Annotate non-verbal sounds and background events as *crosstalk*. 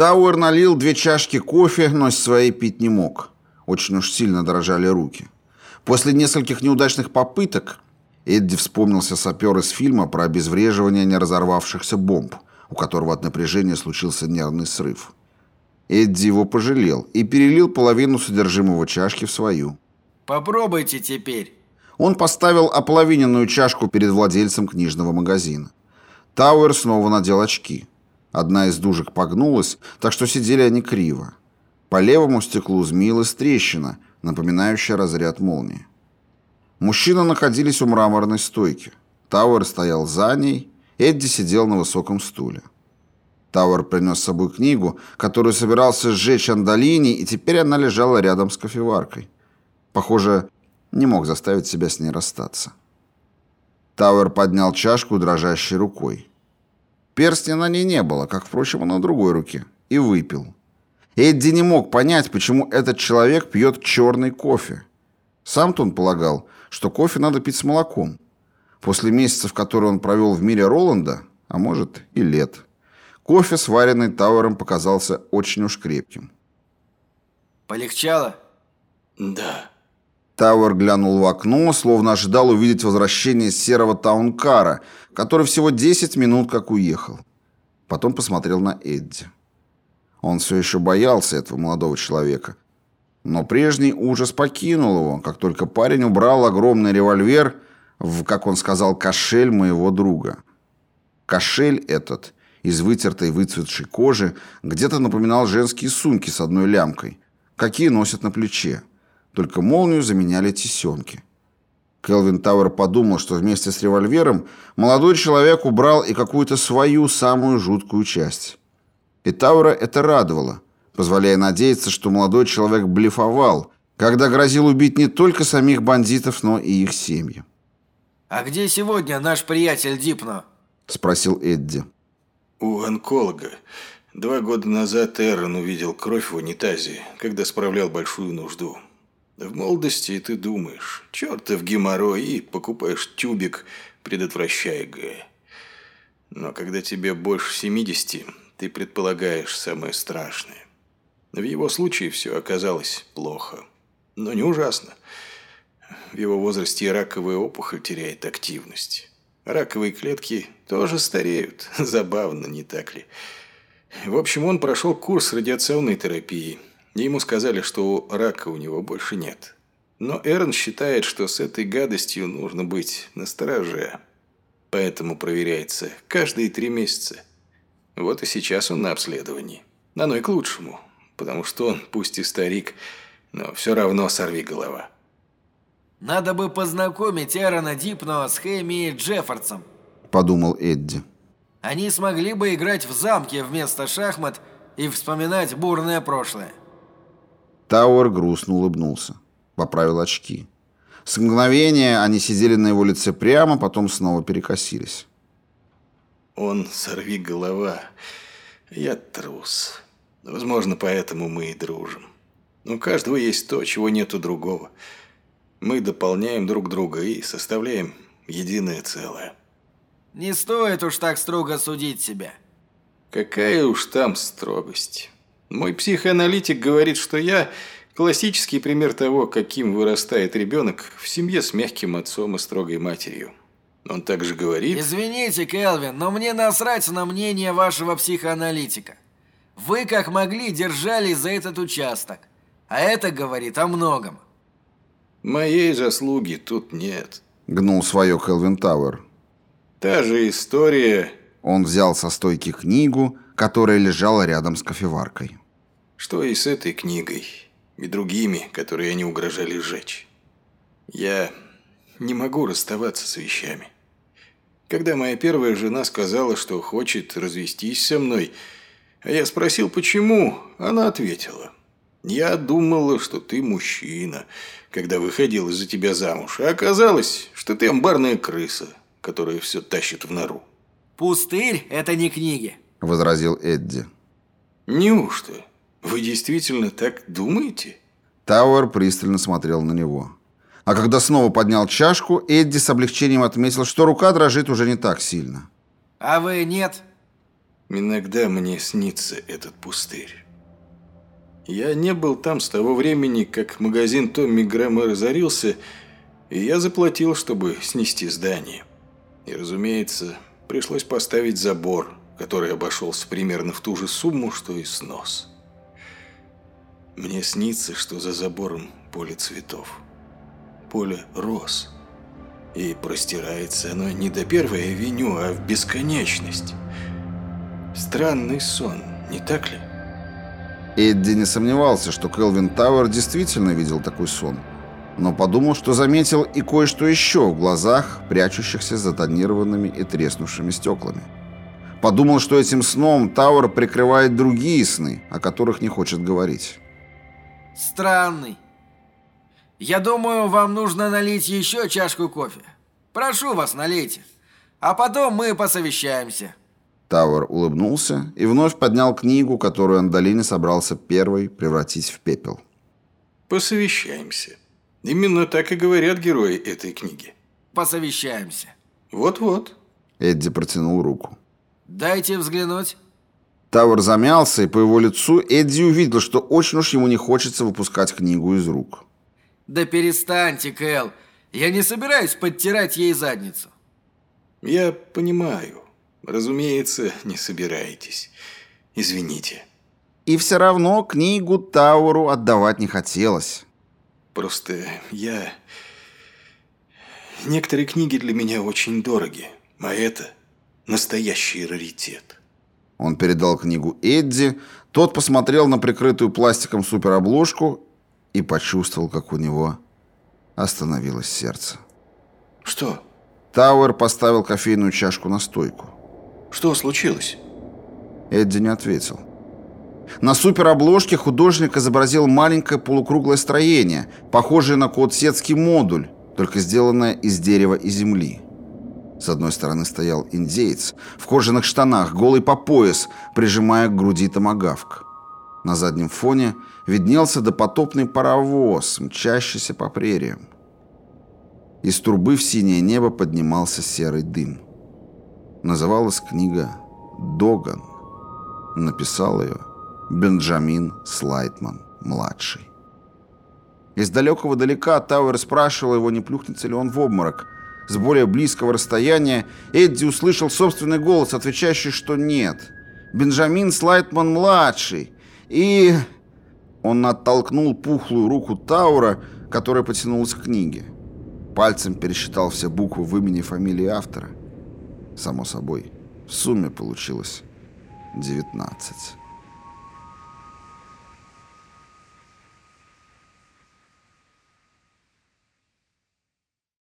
Тауэр налил две чашки кофе, но своей пить не мог. Очень уж сильно дрожали руки. После нескольких неудачных попыток Эдди вспомнился сапер из фильма про обезвреживание неразорвавшихся бомб, у которого от напряжения случился нервный срыв. Эдди его пожалел и перелил половину содержимого чашки в свою. «Попробуйте теперь». Он поставил ополовиненную чашку перед владельцем книжного магазина. Тауэр снова надел очки. Одна из дужек погнулась, так что сидели они криво. По левому стеклу змеилась трещина, напоминающая разряд молнии. Мужчины находились у мраморной стойки. Тауэр стоял за ней, Эдди сидел на высоком стуле. Тауэр принес с собой книгу, которую собирался сжечь Андалини, и теперь она лежала рядом с кофеваркой. Похоже, не мог заставить себя с ней расстаться. Тауэр поднял чашку дрожащей рукой. Перстня на ней не было, как, впрочем, и на другой руке, и выпил. Эдди не мог понять, почему этот человек пьет черный кофе. Сам-то он полагал, что кофе надо пить с молоком. После месяцев, которые он провел в мире Роланда, а может и лет, кофе, сваренный Тауэром, показался очень уж крепким. «Полегчало?» «Да». Тауэр глянул в окно, словно ожидал увидеть возвращение серого таункара, который всего 10 минут как уехал. Потом посмотрел на Эдди. Он все еще боялся этого молодого человека. Но прежний ужас покинул его, как только парень убрал огромный револьвер в, как он сказал, кошель моего друга. Кошель этот, из вытертой выцветшей кожи, где-то напоминал женские сумки с одной лямкой, какие носят на плече только молнию заменяли тесенки. Келвин Тауэр подумал, что вместе с револьвером молодой человек убрал и какую-то свою самую жуткую часть. И Тауэра это радовало, позволяя надеяться, что молодой человек блефовал, когда грозил убить не только самих бандитов, но и их семьи. «А где сегодня наш приятель Дипно?» – спросил Эдди. «У онколога. Два года назад Эрон увидел кровь в унитазе, когда справлял большую нужду. В молодости ты думаешь, чертов геморрой, и покупаешь тюбик, предотвращая Г. Но когда тебе больше 70, ты предполагаешь самое страшное. В его случае все оказалось плохо. Но не ужасно. В его возрасте и раковая опухоль теряет активность. Раковые клетки тоже стареют. *laughs* Забавно, не так ли? В общем, он прошел курс радиационной терапии – Ему сказали, что рака у него больше нет. Но Эрн считает, что с этой гадостью нужно быть настороже. Поэтому проверяется каждые три месяца. Вот и сейчас он на обследовании. Оно и к лучшему, потому что он, пусть и старик, но все равно сорви голова. «Надо бы познакомить Эрона Дипного с Хэми Джеффордсом», – подумал Эдди. «Они смогли бы играть в замке вместо шахмат и вспоминать бурное прошлое». Тауэр грустно улыбнулся. Поправил очки. С мгновения они сидели на его лице прямо, потом снова перекосились. «Он сорви голова. Я трус. Возможно, поэтому мы и дружим. У каждого есть то, чего нет у другого. Мы дополняем друг друга и составляем единое целое». «Не стоит уж так строго судить себя». «Какая уж там строгость». Мой психоаналитик говорит, что я классический пример того, каким вырастает ребенок в семье с мягким отцом и строгой матерью. Он также говорит... Извините, Келвин, но мне насрать на мнение вашего психоаналитика. Вы как могли держались за этот участок. А это говорит о многом. Моей заслуги тут нет. Гнул свое Келвин Тауэр. Та же история... Он взял со стойки книгу, которая лежала рядом с кофеваркой. Что и с этой книгой, и другими, которые они угрожали сжечь. Я не могу расставаться с вещами. Когда моя первая жена сказала, что хочет развестись со мной, а я спросил, почему, она ответила. «Я думала, что ты мужчина, когда выходил из-за тебя замуж, а оказалось, что ты амбарная крыса, которая все тащит в нору». «Пустырь – это не книги», – возразил Эдди. «Неужто? Вы действительно так думаете?» Тауэр пристально смотрел на него. А когда снова поднял чашку, Эдди с облегчением отметил, что рука дрожит уже не так сильно. «А вы нет?» Иногда мне снится этот пустырь. Я не был там с того времени, как магазин Томми Грэма разорился, и я заплатил, чтобы снести здание. И, разумеется, пришлось поставить забор, который обошелся примерно в ту же сумму, что и снос. Мне снится, что за забором поле цветов. Поле роз. И простирается оно не до первой авеню, а в бесконечность. Странный сон, не так ли? Эдди не сомневался, что Келвин Тауэр действительно видел такой сон, но подумал, что заметил и кое-что еще в глазах, прячущихся за тонированными и треснувшими стеклами. Подумал, что этим сном Тауэр прикрывает другие сны, о которых не хочет говорить. Странный. Я думаю, вам нужно налить еще чашку кофе. Прошу вас, налейте. А потом мы посовещаемся. Тауэр улыбнулся и вновь поднял книгу, которую Андалини собрался первой превратить в пепел. Посовещаемся. Именно так и говорят герои этой книги. Посовещаемся. Вот-вот. Эдди протянул руку. Дайте взглянуть. Тауэр замялся, и по его лицу Эдди увидел, что очень уж ему не хочется выпускать книгу из рук. Да перестаньте, Кэл. Я не собираюсь подтирать ей задницу. Я понимаю. Разумеется, не собираетесь. Извините. И все равно книгу Тауру отдавать не хотелось. Просто я... Некоторые книги для меня очень дороги, а это настоящий раритет. Он передал книгу Эдди, тот посмотрел на прикрытую пластиком суперобложку и почувствовал, как у него остановилось сердце. Что? Тауэр поставил кофейную чашку на стойку. Что случилось? Эдди не ответил. На суперобложке художник изобразил маленькое полукруглое строение, похожее на кодсетский модуль, только сделанное из дерева и земли. С одной стороны стоял индеец в кожаных штанах, голый по пояс, прижимая к груди томагавк. На заднем фоне виднелся допотопный паровоз, мчащийся по прериям. Из трубы в синее небо поднимался серый дым. Называлась книга «Доган». Написал ее Бенджамин Слайтман-младший. Из далекого далека Тауэр спрашивал его, не плюхнется ли он в обморок. С более близкого расстояния Эдди услышал собственный голос, отвечающий, что нет. Бенджамин Слайтман-младший. И... Он оттолкнул пухлую руку Таура, которая потянулась к книге. Пальцем пересчитал все буквы в имени и фамилии автора. Само собой, в сумме получилось 19.